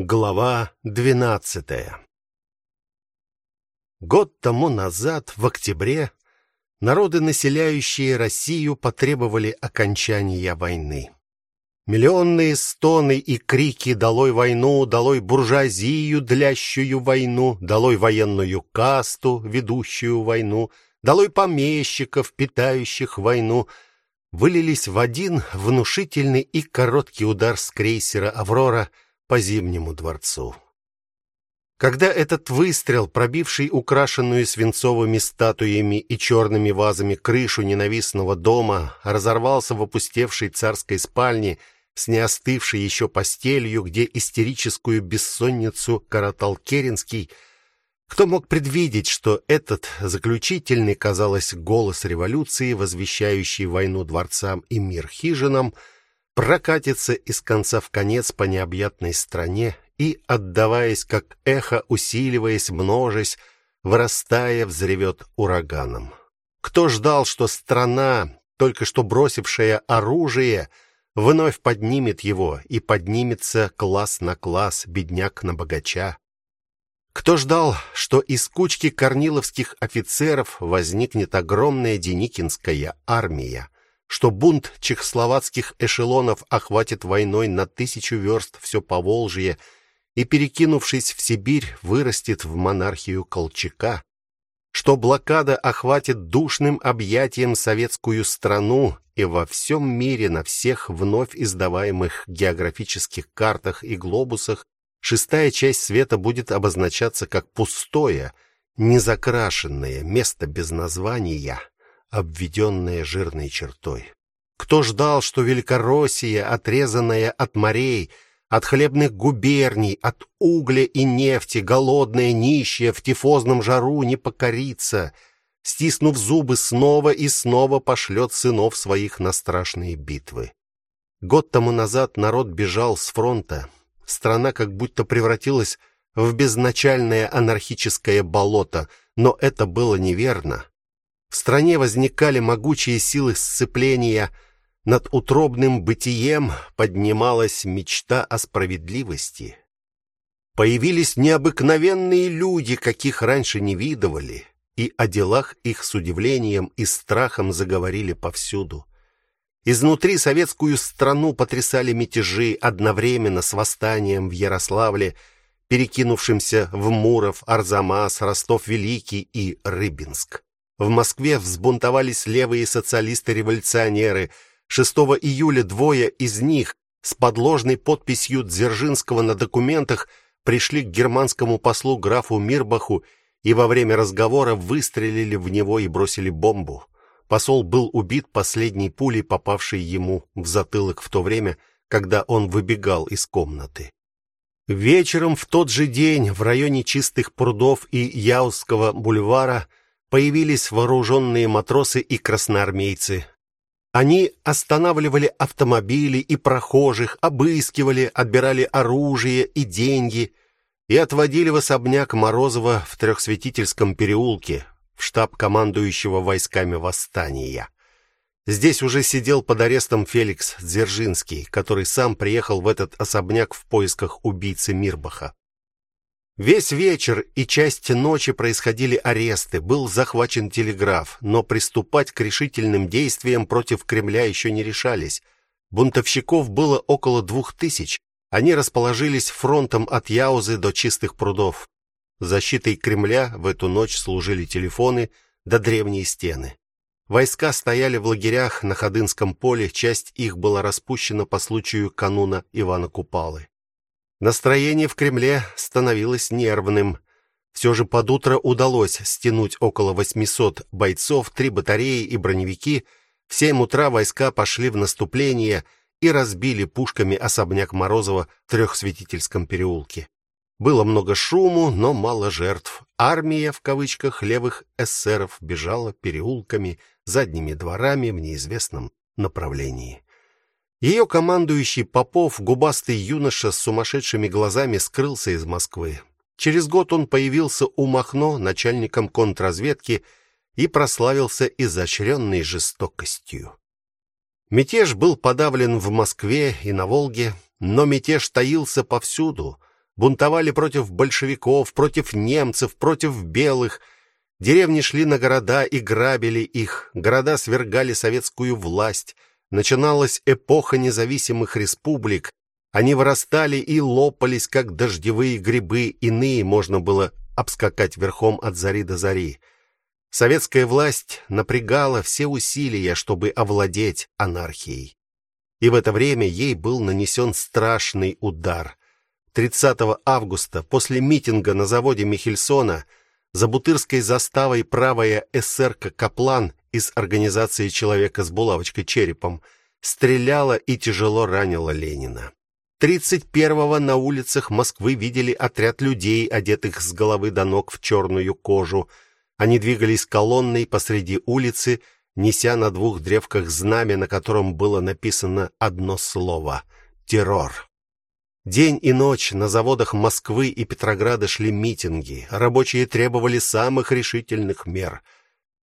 Глава двенадцатая. Год тому назад, в октябре, народы, населяющие Россию, потребовали окончания войны. Миллионные стоны и крики долой войну, долой буржуазию, длящую войну, долой военную касту, ведущую войну, долой помещиков, питающих войну, вылились в один внушительный и короткий удар с крейсера Аврора по Зимнему дворцу. Когда этот выстрел, пробивший украшенную свинцовыми статуями и черными вазами крышу ненавистного дома, разорвался в опустевшей царской спальне с неостывшей еще постелью, где истерическую бессонницу коротал Керенский, кто мог предвидеть, что этот заключительный, казалось, голос революции, возвещающий войну дворцам и мир хижинам, прокатится из конца в конец по необъятной стране и, отдаваясь как эхо, усиливаясь, множась, вырастая, взревет ураганом. Кто ждал, что страна, только что бросившая оружие, вновь поднимет его и поднимется класс на класс, бедняк на богача? Кто ждал, что из кучки корниловских офицеров возникнет огромная Деникинская армия? Что бунт чехословацких эшелонов охватит войной на тысячу верст все Поволжье и перекинувшись в Сибирь, вырастет в монархию Колчака, что блокада охватит душным объятием советскую страну и во всем мире на всех вновь издаваемых географических картах и глобусах шестая часть света будет обозначаться как пустое, незакрашенное место без названия обведенная жирной чертой. Кто ждал, что Великороссия, отрезанная от морей, от хлебных губерний, от угля и нефти, голодная, нищая, в тифозном жару не покорится, стиснув зубы, снова и снова пошлет сынов своих на страшные битвы. Год тому назад народ бежал с фронта. Страна как будто превратилась в безначальное анархическое болото, но это было неверно. В стране возникали могучие силы сцепления, над утробным бытием поднималась мечта о справедливости. Появились необыкновенные люди, каких раньше не видывали, и о делах их с удивлением и страхом заговорили повсюду. Изнутри советскую страну потрясали мятежи одновременно с восстанием в Ярославле, перекинувшимся в Муров, Арзамас, Ростов-Великий и Рыбинск. В Москве взбунтовались левые социалисты-революционеры. 6 июля двое из них с подложной подписью Дзержинского на документах пришли к германскому послу графу Мирбаху и во время разговора выстрелили в него и бросили бомбу. Посол был убит последней пулей, попавшей ему в затылок в то время, когда он выбегал из комнаты. Вечером в тот же день в районе Чистых прудов и Яузского бульвара появились вооруженные матросы и красноармейцы. Они останавливали автомобили и прохожих, обыскивали, отбирали оружие и деньги и отводили в особняк Морозова в Трехсветительском переулке, в штаб командующего войсками восстания. Здесь уже сидел под арестом Феликс Дзержинский, который сам приехал в этот особняк в поисках убийцы Мирбаха. Весь вечер и часть ночи происходили аресты, был захвачен телеграф, но приступать к решительным действиям против Кремля еще не решались. Бунтовщиков было около двух тысяч. Они расположились фронтом от Яузы до Чистых прудов. Защитой Кремля в эту ночь служили телефоны да древние стены. Войска стояли в лагерях на Ходынском поле, часть их была распущена по случаю кануна Ивана Купалы. Настроение в Кремле становилось нервным. Все же под утро удалось стянуть около 800 бойцов, три батареи и броневики. В 7 утра войска пошли в наступление и разбили пушками особняк Морозова в Трехсветительском переулке. Было много шуму, но мало жертв. Армия в кавычках левых эсеров бежала переулками, задними дворами в неизвестном направлении. Ее командующий Попов, губастый юноша с сумасшедшими глазами, скрылся из Москвы. Через год он появился у Махно начальником контрразведки и прославился изощренной жестокостью. Мятеж был подавлен в Москве и на Волге, но мятеж таился повсюду. бунтовали против большевиков, против немцев, против белых. Деревни шли на города и грабили их. Города свергали советскую власть. Начиналась эпоха независимых республик. Они вырастали и лопались как дождевые грибы, иные можно было обскакать верхом от зари до зари. Советская власть напрягала все усилия, чтобы овладеть анархией. И в это время ей был нанесен страшный удар. 30 августа, после митинга на заводе Михельсона, за Бутырской заставой правая эсерка Каплан из организации Человека с булавочкой черепом стреляла и тяжело ранила Ленина. 31-го на улицах Москвы видели отряд людей, одетых с головы до ног в черную кожу. Они двигались колонной посреди улицы, неся на двух древках знамя, на котором было написано одно слово террор. День и ночь на заводах Москвы и Петрограда шли митинги. Рабочие требовали самых решительных мер.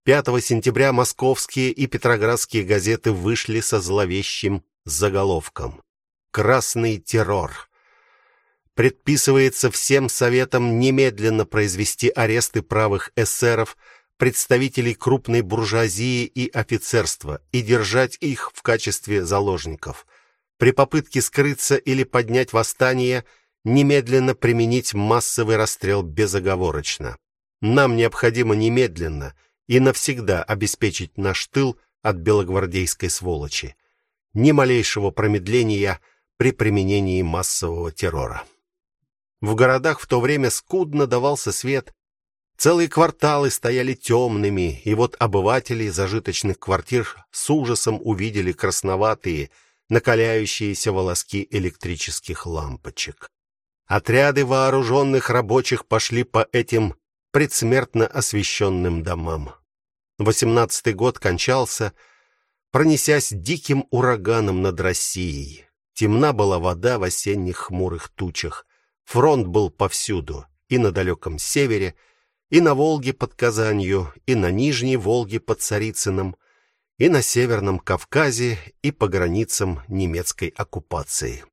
5 сентября московские и петроградские газеты вышли со зловещим заголовком: красный террор. Предписывается всем советам немедленно произвести аресты правых эсеров, представителей крупной буржуазии и офицерства и держать их в качестве заложников. При попытке скрыться или поднять восстание немедленно применить массовый расстрел безоговорочно. Нам необходимо немедленно и навсегда обеспечить наш тыл от белогвардейской сволочи. Ни малейшего промедления – при применении массового террора. В городах в то время скудно давался свет, целые кварталы стояли темными, и вот обыватели зажиточных квартир с ужасом увидели красноватые, накаляющиеся волоски электрических лампочек. Отряды вооруженных рабочих пошли по этим предсмертно освещенным домам. Восемнадцатый год кончался, пронесясь диким ураганом над Россией. Темна была вода в осенних хмурых тучах. Фронт был повсюду, и на далеком севере, и на Волге под Казанью, и на Нижней Волге под Царицыном, и на Северном Кавказе, и по границам немецкой оккупации.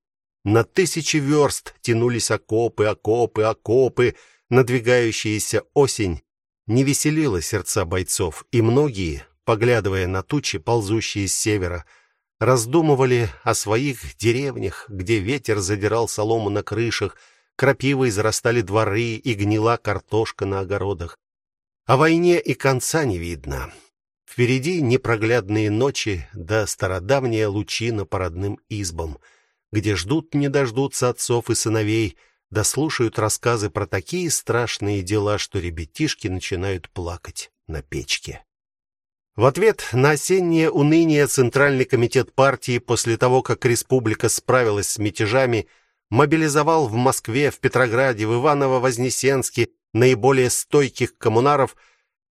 На тысячи верст тянулись окопы, окопы, окопы. Надвигающаяся осень не веселила сердца бойцов, и многие, поглядывая на тучи, ползущие с севера, раздумывали о своих деревнях, где ветер задирал солому на крышах, крапивой зарастали дворы и гнила картошка на огородах. О войне и конца не видно. Впереди непроглядные ночи да стародавняя лучина по родным избам, где ждут не дождутся отцов и сыновей, да слушают рассказы про такие страшные дела, что ребятишки начинают плакать на печке. В ответ на осеннее уныние Центральный комитет партии после того, как республика справилась с мятежами, мобилизовал в Москве, в Петрограде, в Иваново-Вознесенске наиболее стойких коммунаров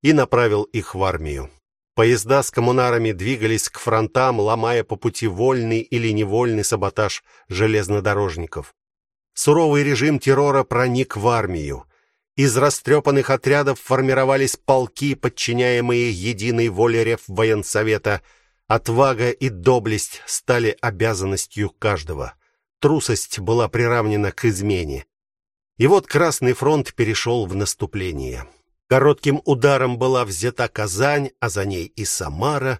и направил их в армию. Поезда с коммунарами двигались к фронтам, ломая по пути вольный или невольный саботаж железнодорожников. Суровый режим террора проник в армию. Из растрепанных отрядов формировались полки, подчиняемые единой воле Реввоенсовета. Отвага и доблесть стали обязанностью каждого. Трусость была приравнена к измене. И вот Красный фронт перешел в наступление. Коротким ударом была взята Казань, а за ней и Самара.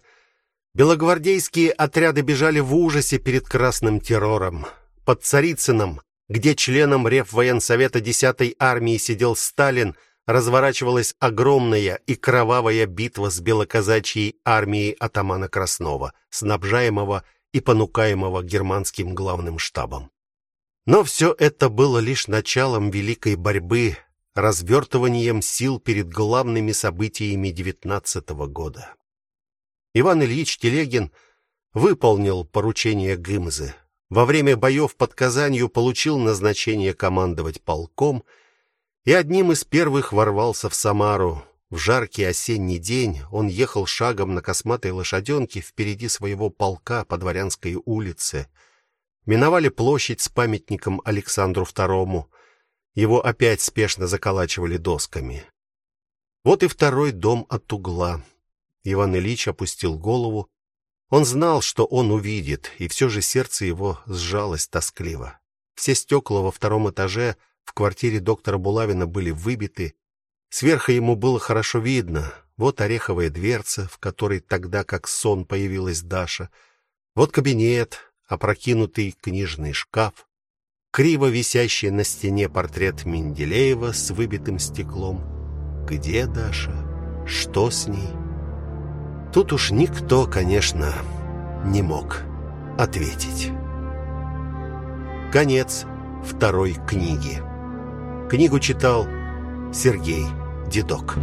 Белогвардейские отряды бежали в ужасе перед красным террором. Под Царицыном где членом Реввоенсовета 10-й армии сидел Сталин, разворачивалась огромная и кровавая битва с белоказачьей армией атамана Краснова, снабжаемого и понукаемого германским главным штабом. Но все это было лишь началом великой борьбы, развертыванием сил перед главными событиями девятнадцатого года. Иван Ильич Телегин выполнил поручение Гымзы, во время боев под Казанью получил назначение командовать полком и одним из первых ворвался в Самару. В жаркий осенний день он ехал шагом на косматой лошаденке впереди своего полка по Дворянской улице. Миновали площадь с памятником Александру II. Его опять спешно заколачивали досками. Вот и второй дом от угла. Иван Ильич опустил голову он знал, что он увидит, и все же сердце его сжалось тоскливо. Все стекла во втором этаже в квартире доктора Булавина были выбиты. Сверху ему было хорошо видно. Вот ореховая дверца, в которой тогда как сон появилась Даша. Вот кабинет, опрокинутый книжный шкаф, криво висящий на стене портрет Менделеева с выбитым стеклом. Где Даша? Что с ней? Тут уж никто, конечно, не мог ответить. Конец второй книги. Книгу читал Сергей Дедок.